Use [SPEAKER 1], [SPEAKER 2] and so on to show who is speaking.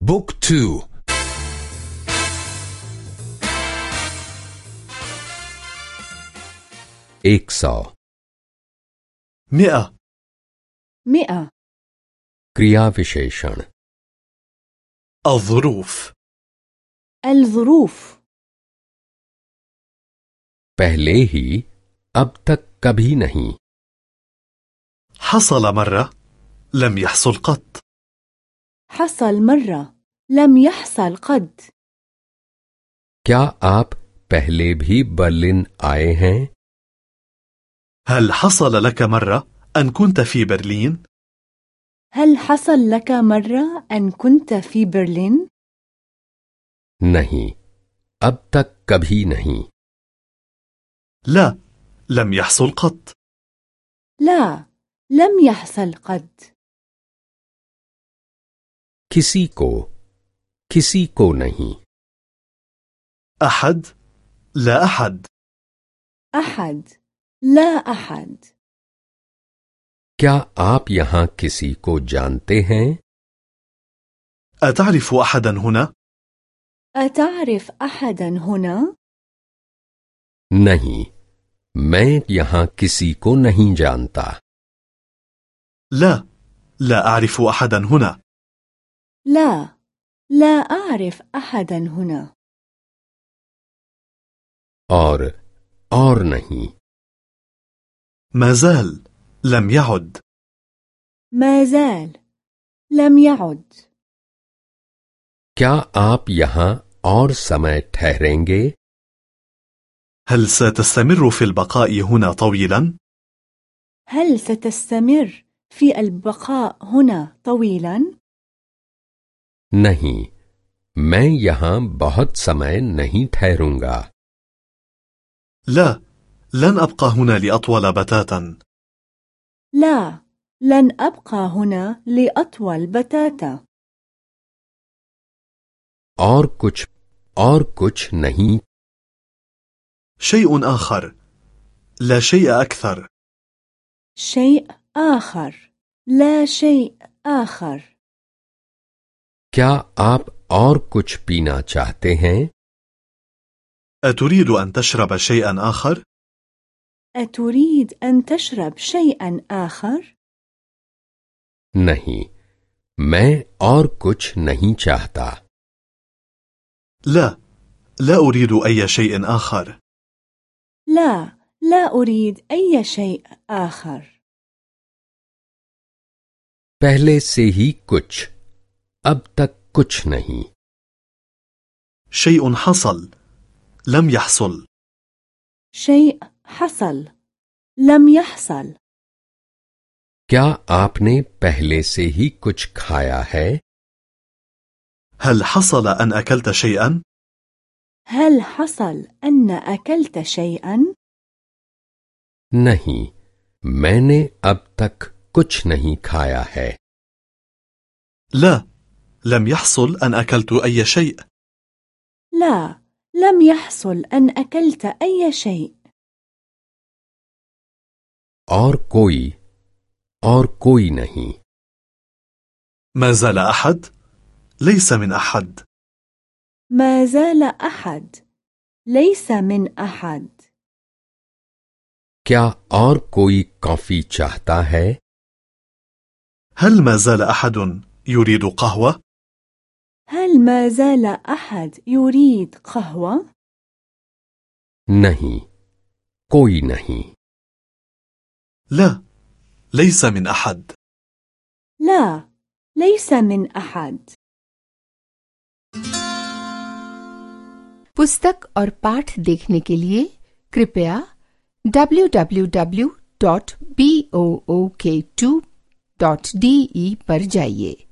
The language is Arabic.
[SPEAKER 1] بوك تو
[SPEAKER 2] एक सौ
[SPEAKER 3] مئة
[SPEAKER 4] مئة
[SPEAKER 2] क्रिया विशेषण
[SPEAKER 3] الظروف
[SPEAKER 4] الظروف
[SPEAKER 2] पहले ही अब तक कभी नहीं
[SPEAKER 3] حصل مرة لم يحصل قط
[SPEAKER 4] حصل مرة لم يحصل قد
[SPEAKER 2] क्या आप पहले भी बर्लिन आए हैं
[SPEAKER 3] هل حصل لك مرة أن كنت في برلين؟
[SPEAKER 4] هل حصل لك مرة أن كنت في برلين؟
[SPEAKER 2] नहीं अब तक कभी नहीं
[SPEAKER 3] لا لم يحصل قط
[SPEAKER 4] لا لم يحصل قد
[SPEAKER 2] किसी को किसी को नहीं
[SPEAKER 3] أحد لا أحد
[SPEAKER 4] أحد لا أحد
[SPEAKER 2] क्या आप यहाँ किसी को जानते हैं
[SPEAKER 3] أتعرف أحدا هنا؟
[SPEAKER 4] أتعرف أحدا هنا؟
[SPEAKER 2] नहीं मैं यहाँ किसी को नहीं जानता
[SPEAKER 3] لا لا أعرف أحدا هنا
[SPEAKER 4] لا لا أعرف أحدا هنا
[SPEAKER 2] और और नहीं
[SPEAKER 3] ما زال لم يعد
[SPEAKER 4] ما زال لم يعد
[SPEAKER 2] क्या आप यहाँ और समय ठहरेंगे
[SPEAKER 3] هل ستستمر في البقاء هنا طويلا؟
[SPEAKER 4] هل ستستمر في البقاء هنا طويلا؟
[SPEAKER 2] नहीं मैं यहाँ बहुत समय नहीं ठहरूंगा
[SPEAKER 3] لا لن أبقى هنا لأطول بتاتا
[SPEAKER 4] لا لن أبقى هنا لأطول بتاتا
[SPEAKER 2] और कुछ और कुछ नहीं
[SPEAKER 3] شيء آخر لا شيء أكثر
[SPEAKER 4] شيء آخر لا شيء آخر
[SPEAKER 2] क्या आप और कुछ पीना चाहते हैं
[SPEAKER 3] أتريد أن تشرب شيئا آخر؟
[SPEAKER 4] أتريد أن تشرب شيئا آخر؟
[SPEAKER 2] नहीं मैं और कुछ नहीं चाहता
[SPEAKER 3] لا لا أريد أي شيء آخر
[SPEAKER 4] لا لا أريد أي شيء آخر
[SPEAKER 2] पहले से ही कुछ अब तक कुछ नहीं
[SPEAKER 3] شيء حصل لم يحصل
[SPEAKER 4] شيء حصل لم يحصل
[SPEAKER 2] क्या आपने पहले से ही कुछ खाया है
[SPEAKER 3] هل حصل أن أكلت شيئا؟
[SPEAKER 4] هل حصل أن أكلت شيئا؟
[SPEAKER 2] नहीं मैंने अब तक कुछ नहीं खाया है
[SPEAKER 3] لا لم يحصل أن أكلت أي شيء
[SPEAKER 4] لا لم يحصل أن أكلت أي شيء
[SPEAKER 2] और कोई और कोई नहीं
[SPEAKER 3] ما زال أحد؟ ليس من أحد
[SPEAKER 4] ما زال أحد ليس من أحد
[SPEAKER 2] क्या और कोई कॉफी चाहता है
[SPEAKER 3] هل ما زال أحد يريد قهوة؟
[SPEAKER 4] هل ما زال أحد يريد قهوة؟
[SPEAKER 2] नहीं कोई नहीं
[SPEAKER 3] لا ليس من أحد
[SPEAKER 4] لا ليس من أحد
[SPEAKER 5] पुस्तक और पाठ देखने के लिए कृपया www.book2.de पर जाइए